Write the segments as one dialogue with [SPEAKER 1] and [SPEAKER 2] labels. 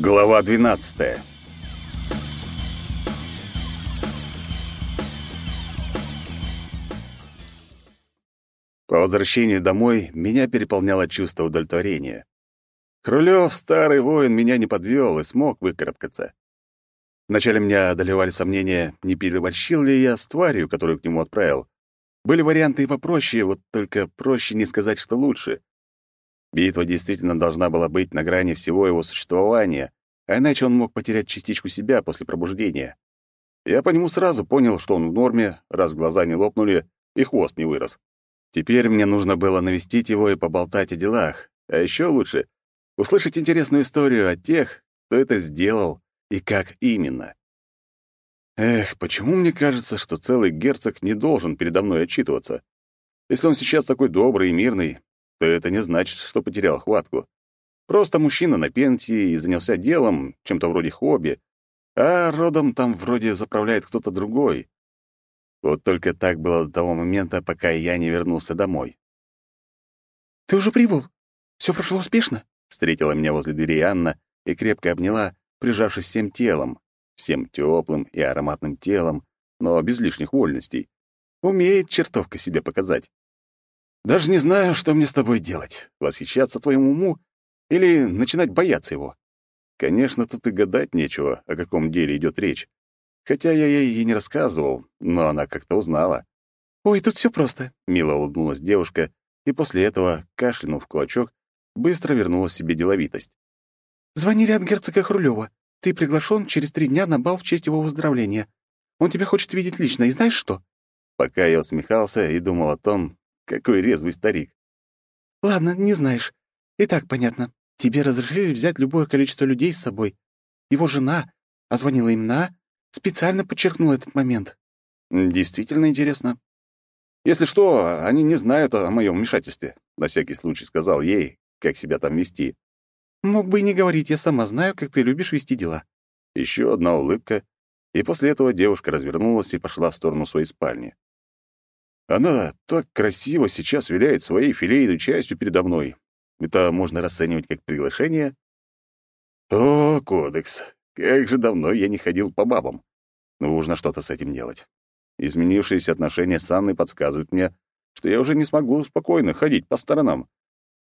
[SPEAKER 1] Глава 12. По возвращению домой меня переполняло чувство удовлетворения. Хрулёв, старый воин, меня не подвёл и смог выкарабкаться. Вначале меня одолевали сомнения, не переборщил ли я с тварью, которую к нему отправил. Были варианты и попроще, вот только проще не сказать, что лучше. Битва действительно должна была быть на грани всего его существования, а иначе он мог потерять частичку себя после пробуждения. Я по нему сразу понял, что он в норме, раз глаза не лопнули и хвост не вырос. Теперь мне нужно было навестить его и поболтать о делах, а еще лучше — услышать интересную историю о тех, кто это сделал и как именно. Эх, почему мне кажется, что целый герцог не должен передо мной отчитываться? Если он сейчас такой добрый и мирный, то это не значит, что потерял хватку. Просто мужчина на пенсии и занялся делом, чем-то вроде хобби, а родом там вроде заправляет кто-то другой. Вот только так было до того момента, пока я не вернулся домой.
[SPEAKER 2] «Ты уже прибыл? Все прошло успешно?»
[SPEAKER 1] Встретила меня возле двери Анна и крепко обняла, прижавшись всем телом, всем теплым и ароматным телом, но без лишних вольностей. Умеет чертовка себе показать. Даже не знаю, что мне с тобой делать. Восхищаться твоему уму или начинать бояться его. Конечно, тут и гадать нечего, о каком деле идет речь. Хотя я ей и не рассказывал, но она как-то узнала.
[SPEAKER 2] «Ой, тут все просто», —
[SPEAKER 1] мило улыбнулась девушка, и после этого, кашлянув кулачок, быстро вернула себе деловитость.
[SPEAKER 2] «Звонили от герцога Хрулева. Ты приглашен через три дня на бал в честь его выздоровления. Он тебя хочет видеть лично, и знаешь что?»
[SPEAKER 1] Пока я усмехался и думал о том, какой резвый старик.
[SPEAKER 2] «Ладно, не знаешь. И так понятно. Тебе разрешили взять любое количество людей с собой. Его жена, а звонила имена, специально подчеркнула этот момент».
[SPEAKER 1] «Действительно интересно. Если что, они не знают о моем вмешательстве», — на всякий случай сказал ей, как себя там вести.
[SPEAKER 2] «Мог бы и не говорить, я сама знаю, как ты любишь вести дела».
[SPEAKER 1] Еще одна улыбка, и после этого девушка развернулась и пошла в сторону своей спальни. Она так красиво сейчас виляет своей филейной частью передо мной. Это можно расценивать как приглашение? О, кодекс! Как же давно я не ходил по бабам. Нужно что-то с этим делать. Изменившиеся отношения с Анной подсказывают мне, что я уже не смогу спокойно ходить по сторонам.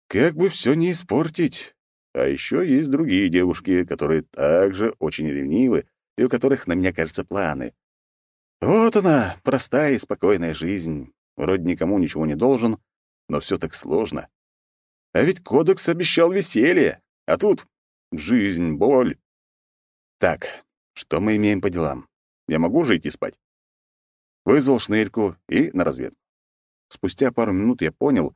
[SPEAKER 1] Как бы все не испортить. А еще есть другие девушки, которые также очень ревнивы и у которых на меня, кажется, планы. Вот она, простая и спокойная жизнь. Вроде никому ничего не должен, но все так сложно. А ведь кодекс обещал веселье, а тут жизнь, боль. Так, что мы имеем по делам? Я могу же идти спать? Вызвал шнырьку и на разведку. Спустя пару минут я понял,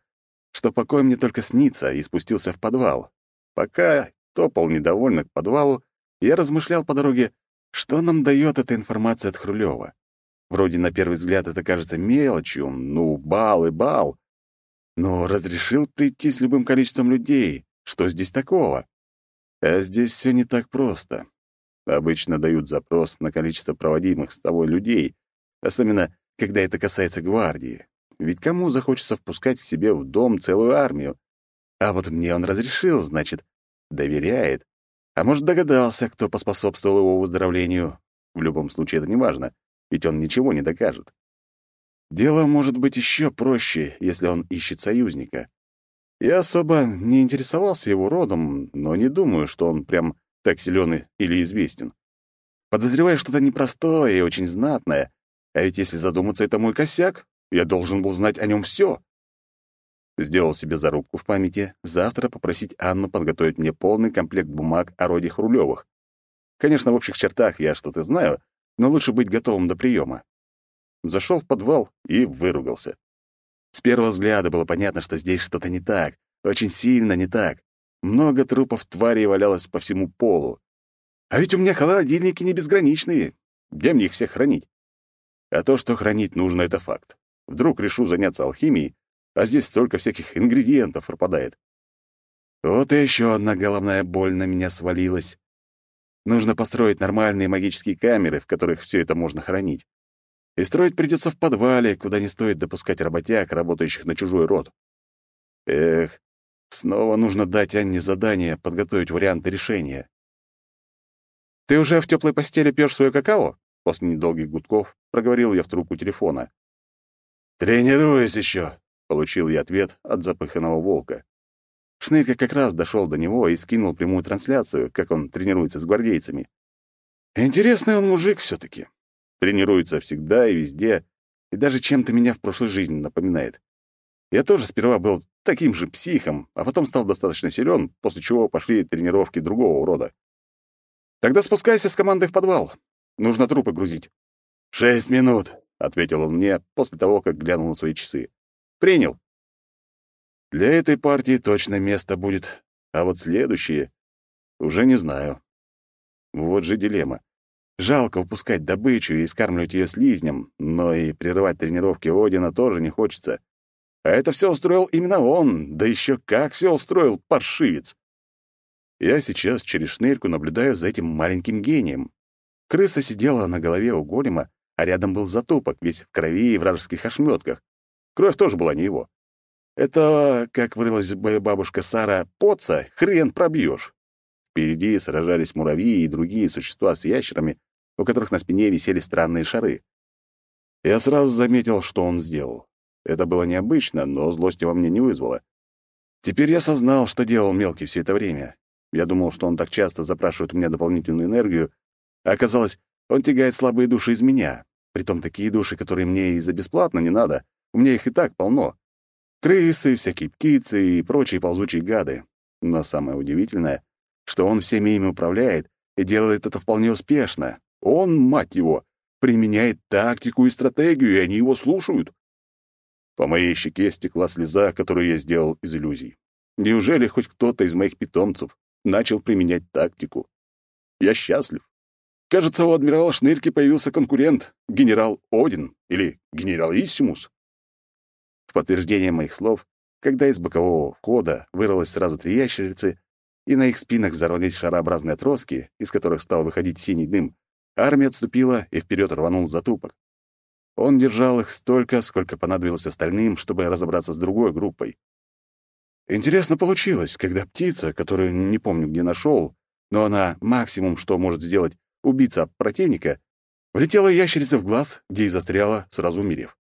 [SPEAKER 1] что покой мне только снится, и спустился в подвал. Пока топал недовольно к подвалу, я размышлял по дороге, что нам дает эта информация от Хрулева. Вроде на первый взгляд это кажется мелочью, ну, бал и бал. Но разрешил прийти с любым количеством людей. Что здесь такого? А здесь все не так просто. Обычно дают запрос на количество проводимых с тобой людей, особенно когда это касается гвардии. Ведь кому захочется впускать к себе в дом целую армию? А вот мне он разрешил, значит, доверяет. А может, догадался, кто поспособствовал его выздоровлению. В любом случае, это не важно ведь он ничего не докажет. Дело может быть еще проще, если он ищет союзника. Я особо не интересовался его родом, но не думаю, что он прям так силен или известен. Подозреваю что-то непростое и очень знатное, а ведь если задуматься, это мой косяк, я должен был знать о нем все. Сделал себе зарубку в памяти завтра попросить Анну подготовить мне полный комплект бумаг о роде Хрулевых. Конечно, в общих чертах я что-то знаю, но лучше быть готовым до приема. Зашел в подвал и выругался. С первого взгляда было понятно, что здесь что-то не так, очень сильно не так. Много трупов тварей валялось по всему полу. А ведь у меня холодильники не безграничные. Где мне их всех хранить? А то, что хранить нужно, — это факт. Вдруг решу заняться алхимией, а здесь столько всяких ингредиентов пропадает. Вот и еще одна головная боль на меня свалилась. Нужно построить нормальные магические камеры, в которых все это можно хранить. И строить придется в подвале, куда не стоит допускать работяг, работающих на чужой род. Эх, снова нужно дать Анне задание подготовить варианты решения. «Ты уже в теплой постели пьешь свое какао?» После недолгих гудков проговорил я в трубку телефона. «Тренируюсь еще», — получил я ответ от запыханного волка. Шнырька как раз дошел до него и скинул прямую трансляцию, как он тренируется с гвардейцами. Интересный он мужик все таки Тренируется всегда и везде, и даже чем-то меня в прошлой жизни напоминает. Я тоже сперва был таким же психом, а потом стал достаточно силен, после чего пошли тренировки другого рода. Тогда спускайся с командой в подвал. Нужно трупы грузить. «Шесть минут», — ответил он мне после того, как глянул на свои часы. «Принял». Для этой партии точно место будет, а вот следующие уже не знаю. Вот же дилемма. Жалко упускать добычу и скармливать ее слизням, но и прерывать тренировки Одина тоже не хочется. А это все устроил именно он, да еще как все устроил, паршивец. Я сейчас через шнырку наблюдаю за этим маленьким гением. Крыса сидела на голове у голема, а рядом был затупок, весь в крови и вражеских ошметках. Кровь тоже была не его. Это, как вырылась бы бабушка Сара, поца, хрен пробьешь. Впереди сражались муравьи и другие существа с ящерами, у которых на спине висели странные шары. Я сразу заметил, что он сделал. Это было необычно, но злости во мне не вызвало. Теперь я осознал, что делал мелкий все это время. Я думал, что он так часто запрашивает у меня дополнительную энергию, а оказалось, он тягает слабые души из меня. Притом такие души, которые мне и за бесплатно не надо. У меня их и так полно. Крысы, всякие птицы и прочие ползучие гады. Но самое удивительное, что он всеми ими управляет и делает это вполне успешно. Он, мать его, применяет тактику и стратегию, и они его слушают. По моей щеке стекла слеза, которую я сделал из иллюзий. Неужели хоть кто-то из моих питомцев начал применять тактику? Я счастлив. Кажется, у адмирала Шнырки появился конкурент, генерал Один или генералиссимус. В подтверждение моих слов, когда из бокового входа вырвалось сразу три ящерицы, и на их спинах зарвались шарообразные отростки, из которых стал выходить синий дым, армия отступила и вперед рванул затупок. Он держал их столько, сколько понадобилось остальным, чтобы разобраться с другой группой. Интересно получилось, когда птица, которую не помню где нашел, но она максимум, что может сделать убийца противника, влетела ящерица в глаз, где и застряла, сразу умерев.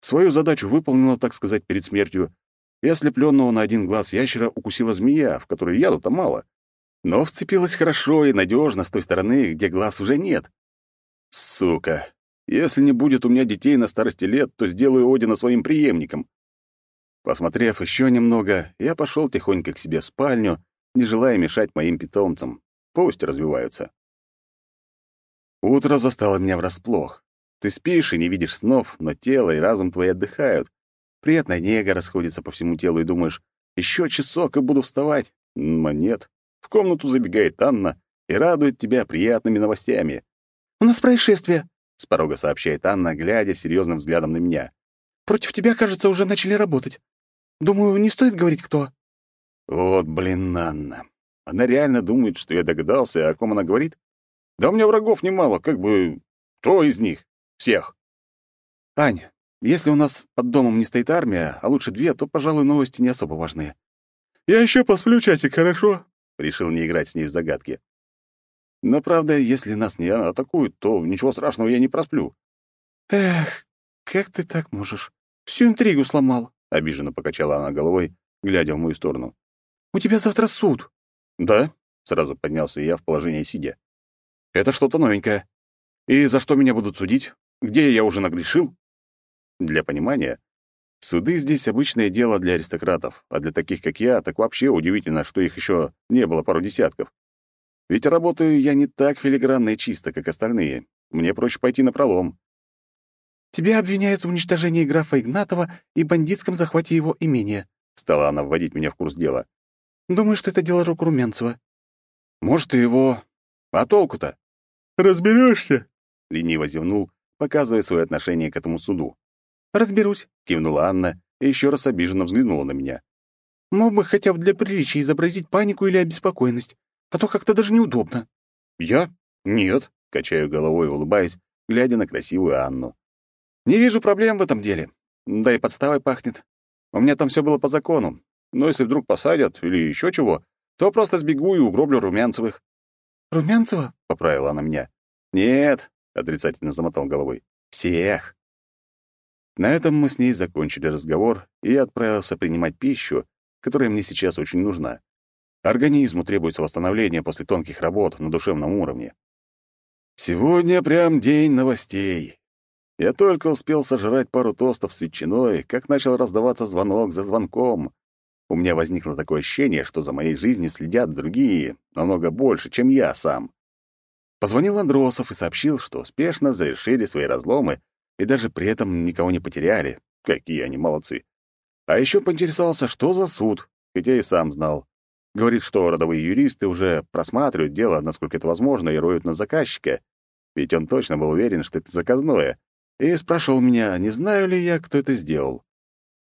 [SPEAKER 1] Свою задачу выполнила, так сказать, перед смертью, и ослепленного на один глаз ящера укусила змея, в которой яду-то мало. Но вцепилась хорошо и надежно с той стороны, где глаз уже нет. Сука, если не будет у меня детей на старости лет, то сделаю Одина своим преемником. Посмотрев еще немного, я пошел тихонько к себе в спальню, не желая мешать моим питомцам. Пусть развиваются. Утро застало меня врасплох. Ты спишь и не видишь снов, но тело и разум твои отдыхают. Приятная нега расходится по всему телу, и думаешь, еще часок и буду вставать. Но нет. В комнату забегает Анна и радует тебя приятными новостями. «У нас происшествие», — с порога сообщает Анна, глядя серьезным взглядом на меня. «Против тебя, кажется, уже начали работать. Думаю, не стоит говорить, кто». Вот, блин, Анна. Она реально думает, что я догадался, о ком она говорит? Да у меня врагов немало, как бы... Кто из них? Всех. Ань, если у нас под домом не стоит армия, а лучше две, то, пожалуй, новости не особо важные. Я еще посплю часик, хорошо? Решил не играть с ней в загадки. Но, правда, если нас не атакуют, то ничего страшного я не просплю. «Эх, как ты так можешь? Всю интригу сломал», — обиженно покачала она головой, глядя в мою сторону. «У тебя завтра суд». «Да?» — сразу поднялся я в положение сидя. «Это что-то новенькое. И за что меня будут судить? Где я уже нагрешил?» Для понимания, суды здесь обычное дело для аристократов, а для таких, как я, так вообще удивительно, что их еще не было пару десятков. Ведь работаю я не так филигранно и чисто, как остальные. Мне проще пойти на пролом. «Тебя обвиняют в уничтожении графа Игнатова и бандитском захвате его имения», — стала она вводить меня в курс дела. «Думаю, что это дело рук Румянцева». «Может, и его. А толку-то?» «Разберешься», — лениво зевнул, показывая свое отношение к этому суду. «Разберусь», — кивнула Анна и еще раз обиженно взглянула на меня. «Мог бы хотя бы для приличия изобразить панику или обеспокоенность а то как-то даже неудобно». «Я? Нет», — качаю головой, улыбаясь, глядя на красивую Анну. «Не вижу проблем в этом деле. Да и подставой пахнет. У меня там все было по закону. Но если вдруг посадят или еще чего, то просто сбегу и угроблю Румянцевых».
[SPEAKER 2] Румянцева?»
[SPEAKER 1] — поправила она меня. «Нет», — отрицательно замотал головой. «Всех». На этом мы с ней закончили разговор, и я отправился принимать пищу, которая мне сейчас очень нужна. Организму требуется восстановление после тонких работ на душевном уровне. Сегодня прям день новостей. Я только успел сожрать пару тостов с ветчиной, как начал раздаваться звонок за звонком. У меня возникло такое ощущение, что за моей жизнью следят другие, намного больше, чем я сам. Позвонил Андросов и сообщил, что успешно завершили свои разломы и даже при этом никого не потеряли. Какие они молодцы. А еще поинтересовался, что за суд, хотя и сам знал. Говорит, что родовые юристы уже просматривают дело, насколько это возможно, и роют на заказчика. Ведь он точно был уверен, что это заказное. И спрашивал меня, не знаю ли я, кто это сделал.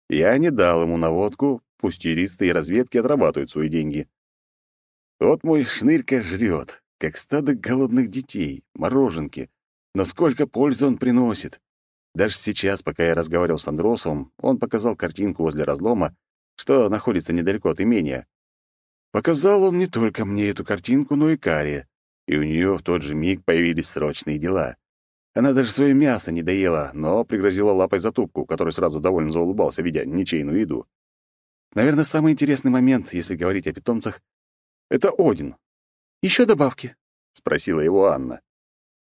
[SPEAKER 1] Я не дал ему наводку, пусть юристы и разведки отрабатывают свои деньги. Вот мой шнырька жрет, как стадо голодных детей, мороженки. Но сколько пользы он приносит. Даже сейчас, пока я разговаривал с Андросовым, он показал картинку возле разлома, что находится недалеко от имения. Показал он не только мне эту картинку, но и Каре, и у нее в тот же миг появились срочные дела. Она даже свое мясо не доела, но пригрозила лапой затупку, который сразу довольно заулыбался, видя ничейную еду. Наверное, самый интересный момент, если говорить о питомцах, это Один. Еще добавки?» — спросила его Анна.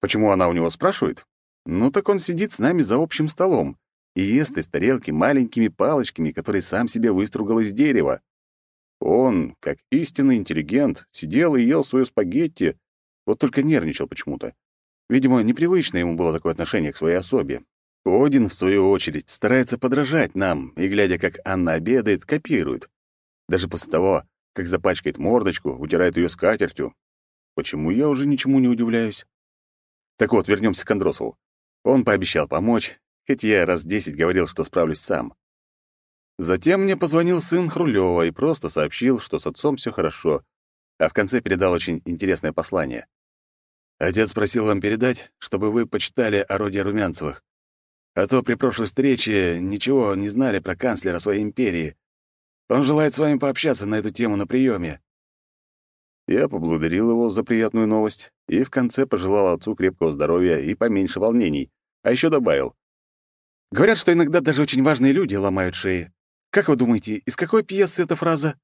[SPEAKER 1] «Почему она у него спрашивает? Ну так он сидит с нами за общим столом и ест из тарелки маленькими палочками, которые сам себе выстругал из дерева. Он, как истинный интеллигент, сидел и ел свое спагетти, вот только нервничал почему-то. Видимо, непривычно ему было такое отношение к своей особе. Один, в свою очередь, старается подражать нам, и, глядя, как Анна обедает, копирует. Даже после того, как запачкает мордочку, утирает ее скатертью. Почему я уже ничему не удивляюсь? Так вот, вернемся к Андросову. Он пообещал помочь, хоть я раз десять говорил, что справлюсь сам. Затем мне позвонил сын Хрулева и просто сообщил, что с отцом все хорошо, а в конце передал очень интересное послание. «Отец просил вам передать, чтобы вы почитали о роде Румянцевых. А то при прошлой встрече ничего не знали про канцлера своей империи. Он желает с вами пообщаться на эту тему на приеме». Я поблагодарил его за приятную новость и в конце пожелал отцу крепкого здоровья и поменьше волнений, а еще добавил. «Говорят, что иногда даже очень важные люди ломают шеи. Как вы думаете, из какой пьесы эта фраза?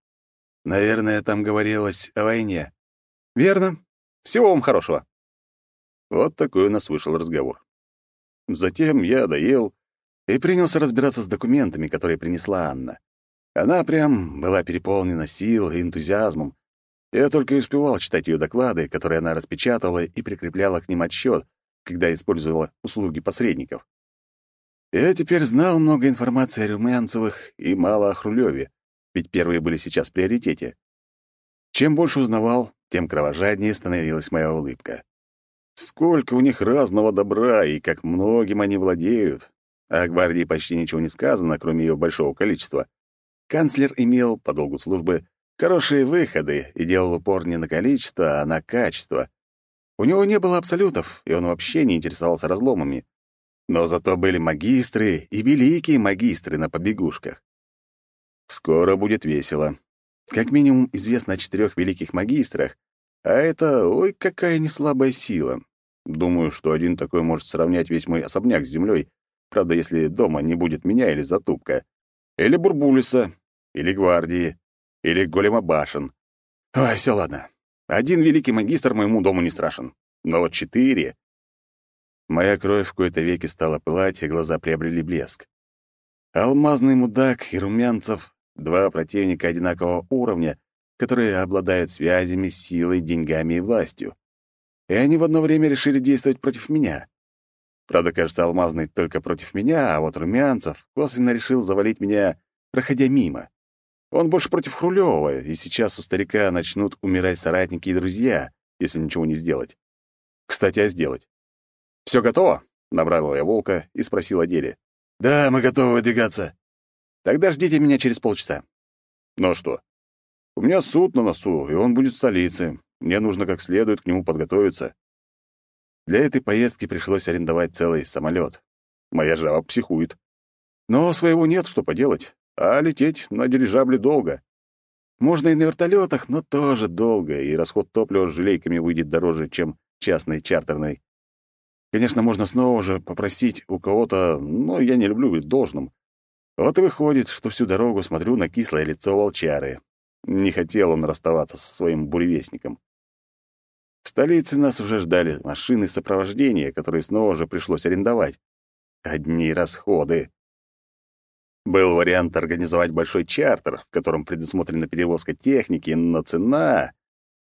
[SPEAKER 1] Наверное, там говорилось о войне. Верно. Всего вам хорошего. Вот такой у нас вышел разговор. Затем я доел и принялся разбираться с документами, которые принесла Анна. Она прям была переполнена сил и энтузиазмом. Я только и успевал читать ее доклады, которые она распечатала и прикрепляла к ним отчет, когда использовала услуги посредников. Я теперь знал много информации о Румянцевых и мало о Хрулеве, ведь первые были сейчас в приоритете. Чем больше узнавал, тем кровожаднее становилась моя улыбка. Сколько у них разного добра и как многим они владеют. О гвардии почти ничего не сказано, кроме ее большого количества. Канцлер имел, по долгу службы, хорошие выходы и делал упор не на количество, а на качество. У него не было абсолютов, и он вообще не интересовался разломами. Но зато были магистры и великие магистры на побегушках. Скоро будет весело. Как минимум известно о четырех великих магистрах, а это, ой, какая неслабая сила. Думаю, что один такой может сравнять весь мой особняк с землей, правда, если дома не будет меня или Затупка, или Бурбулиса, или Гвардии, или Голема Башен. Ой, все ладно. Один великий магистр моему дому не страшен. Но вот четыре... Моя кровь в кои-то веки стала пылать, и глаза приобрели блеск. Алмазный мудак и Румянцев — два противника одинакового уровня, которые обладают связями, силой, деньгами и властью. И они в одно время решили действовать против меня. Правда, кажется, Алмазный только против меня, а вот Румянцев косвенно решил завалить меня, проходя мимо. Он больше против Хрулёва, и сейчас у старика начнут умирать соратники и друзья, если ничего не сделать. Кстати, а сделать? «Все готово?» — набрал я волка и спросил о деле. «Да, мы готовы выдвигаться». «Тогда ждите меня через полчаса». «Ну что? У меня суд на носу, и он будет в столице. Мне нужно как следует к нему подготовиться». Для этой поездки пришлось арендовать целый самолет. Моя жаба психует. Но своего нет, что поделать, а лететь на дирижабле долго. Можно и на вертолетах, но тоже долго, и расход топлива с желейками выйдет дороже, чем частной чартерной. Конечно, можно снова же попросить у кого-то, но я не люблю быть должным. Вот и выходит, что всю дорогу смотрю на кислое лицо волчары. Не хотел он расставаться со своим буревестником. В столице нас уже ждали машины сопровождения, которые снова же пришлось арендовать. Одни расходы. Был вариант организовать большой чартер, в котором предусмотрена перевозка техники, но цена...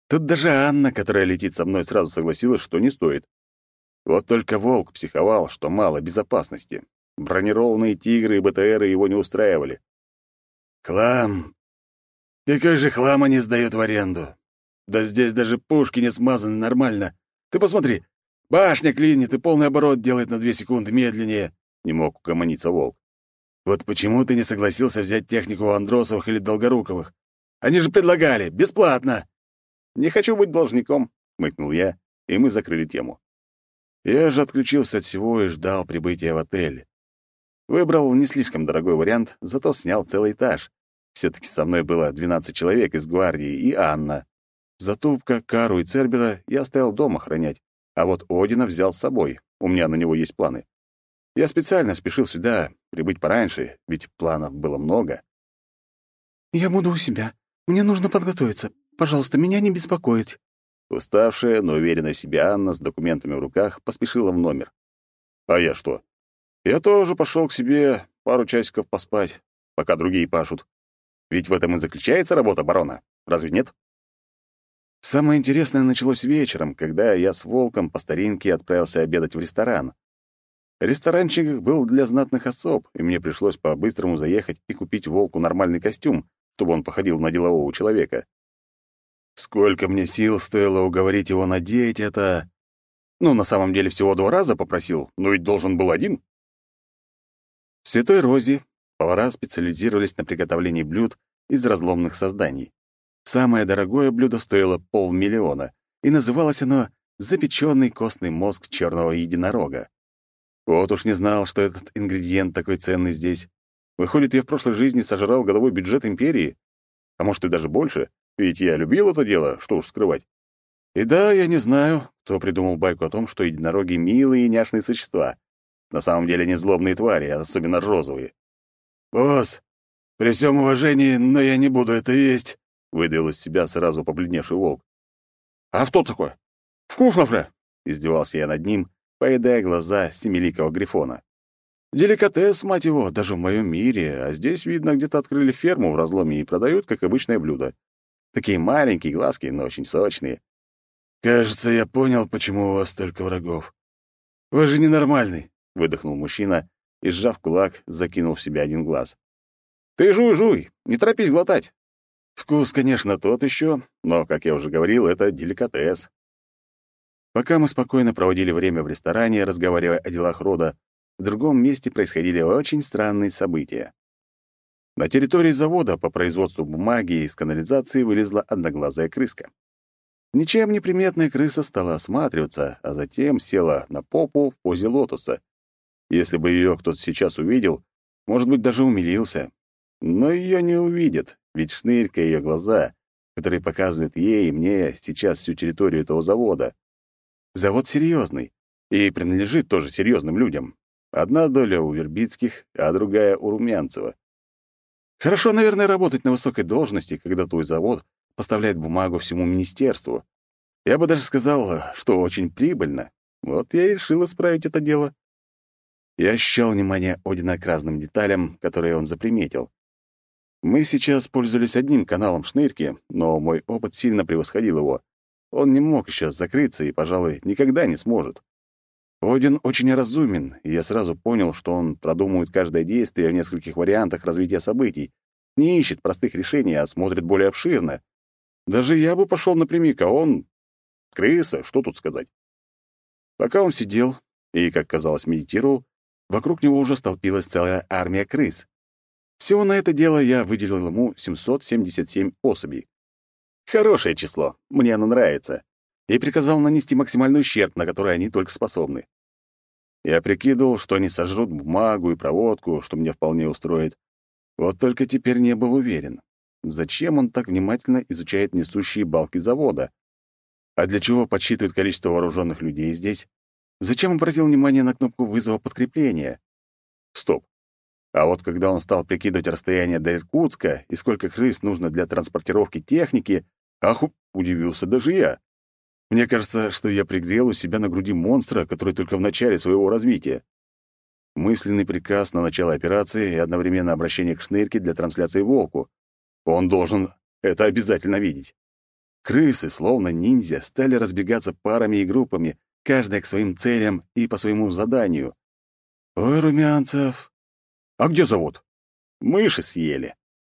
[SPEAKER 1] Тут даже Анна, которая летит со мной, сразу согласилась, что не стоит. Вот только Волк психовал, что мало безопасности. Бронированные «Тигры» и БТРы его не устраивали.
[SPEAKER 3] «Хлам! Какой же хлам они сдают в аренду? Да здесь даже пушки не смазаны нормально. Ты посмотри, башня клинит и полный оборот делает на две секунды медленнее», — не мог угомониться Волк. «Вот почему ты не согласился взять технику у Андросовых или Долгоруковых? Они же предлагали, бесплатно!»
[SPEAKER 1] «Не хочу быть должником», — мыкнул я, и мы закрыли тему. Я же отключился от всего и ждал прибытия в отель. Выбрал не слишком дорогой вариант, зато снял целый этаж. Все-таки со мной было 12 человек из гвардии и Анна. Затупка, Кару и Цербера я оставил дома охранять, а вот Одина взял с собой. У меня на него есть планы. Я специально спешил сюда, прибыть пораньше, ведь планов было много.
[SPEAKER 2] «Я буду у себя. Мне нужно подготовиться. Пожалуйста, меня не беспокоить»,
[SPEAKER 1] Уставшая, но уверенная в себе Анна с документами в руках поспешила в номер. А я что? Я тоже пошел к себе пару часиков поспать, пока другие пашут. Ведь в этом и заключается работа барона. Разве нет? Самое интересное началось вечером, когда я с Волком по старинке отправился обедать в ресторан. Ресторанчик был для знатных особ, и мне пришлось по-быстрому заехать и купить Волку нормальный костюм, чтобы он походил на делового человека. Сколько мне сил стоило уговорить его надеть это... Ну, на самом деле, всего два раза попросил, но ведь должен был один. В Святой Розе повара специализировались на приготовлении блюд из разломных созданий. Самое дорогое блюдо стоило полмиллиона, и называлось оно «запеченный костный мозг черного единорога». Вот уж не знал, что этот ингредиент такой ценный здесь. Выходит, я в прошлой жизни сожрал годовой бюджет империи, а может и даже больше, ведь я любил это дело, что уж скрывать. И да, я не знаю, кто придумал байку о том, что единороги — милые и няшные существа. На самом деле не злобные твари, особенно розовые.
[SPEAKER 3] «Босс, при всем уважении, но я не буду это есть», —
[SPEAKER 1] выдавил из себя сразу побледневший волк.
[SPEAKER 3] «А кто такой? Вкусно же!»
[SPEAKER 1] — издевался я над ним, поедая глаза семиликого грифона. Деликатес, мать его, даже в моем мире, а здесь, видно, где-то открыли ферму в разломе и продают как обычное блюдо. Такие маленькие глазки, но очень сочные.
[SPEAKER 3] «Кажется, я понял, почему у вас столько врагов. Вы же ненормальный», — выдохнул мужчина и, сжав кулак, закинул в себя один глаз.
[SPEAKER 1] «Ты жуй, жуй, не торопись глотать. Вкус, конечно, тот еще, но, как я уже говорил, это деликатес». Пока мы спокойно проводили время в ресторане, разговаривая о делах рода, в другом месте происходили очень странные события. На территории завода по производству бумаги из канализации вылезла одноглазая крыска. Ничем не приметная крыса стала осматриваться, а затем села на попу в позе лотоса. Если бы ее кто-то сейчас увидел, может быть, даже умилился. Но ее не увидят, ведь шнырька ее глаза, которые показывают ей и мне сейчас всю территорию этого завода. Завод серьезный и принадлежит тоже серьезным людям. Одна доля у Вербицких, а другая у Румянцева. Хорошо, наверное, работать на высокой должности, когда твой завод поставляет бумагу всему министерству. Я бы даже сказал, что очень прибыльно. Вот я и решил исправить это дело. Я ощущал внимание Одина к разным деталям, которые он заприметил. Мы сейчас пользовались одним каналом шнырки, но мой опыт сильно превосходил его. Он не мог еще закрыться и, пожалуй, никогда не сможет. Один очень разумен, и я сразу понял, что он продумывает каждое действие в нескольких вариантах развития событий, не ищет простых решений, а смотрит более обширно. Даже я бы пошел напрямик, а он... Крыса, что тут сказать? Пока он сидел и, как казалось, медитировал, вокруг него уже столпилась целая армия крыс. Всего на это дело я выделил ему 777 особей. Хорошее число, мне оно нравится и приказал нанести максимальный ущерб, на который они только способны. Я прикидывал, что они сожрут бумагу и проводку, что мне вполне устроит. Вот только теперь не был уверен. зачем он так внимательно изучает несущие балки завода. А для чего подсчитывает количество вооруженных людей здесь? Зачем обратил внимание на кнопку вызова подкрепления? Стоп. А вот когда он стал прикидывать расстояние до Иркутска и сколько крыс нужно для транспортировки техники, ах, удивился даже я. Мне кажется, что я пригрел у себя на груди монстра, который только в начале своего развития. Мысленный приказ на начало операции и одновременно обращение к шнырке для трансляции волку. Он должен это обязательно видеть. Крысы, словно ниндзя, стали разбегаться парами и группами, каждая к своим целям и по своему заданию. «Ой, Румянцев, а где завод? Мыши съели.